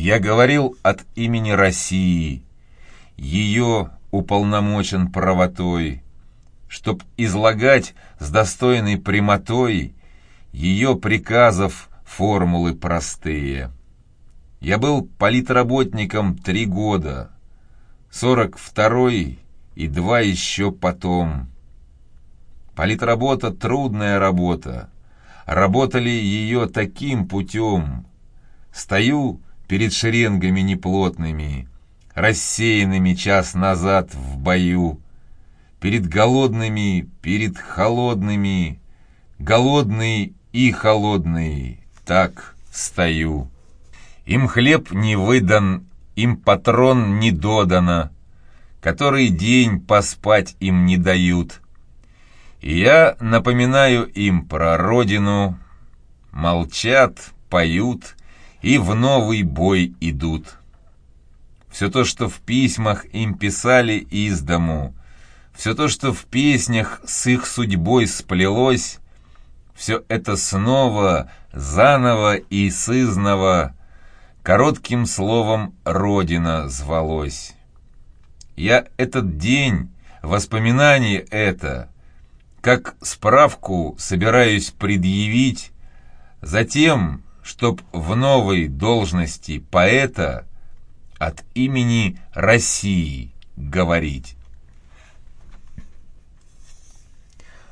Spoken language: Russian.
Я говорил от имени России, ее уполномочен правотой, чтоб излагать с достойной прямотой ее приказов формулы простые. Я был политработником три года, сорок второй и два еще потом. Политработа — трудная работа. Работали ее таким путем. Стою перед шеренгами неплотными, рассеянными час назад в бою, перед голодными, перед холодными, голодный и холодный, так стою. Им хлеб не выдан, им патрон не додано, который день поспать им не дают. И я напоминаю им про родину, молчат, поют и в новый бой идут. Все то, что в письмах им писали из дому, все то, что в песнях с их судьбой сплелось, все это снова, заново и сызново коротким словом «Родина» звалось. Я этот день, воспоминание это, как справку собираюсь предъявить, затем, чтоб в новой должности поэта от имени России говорить.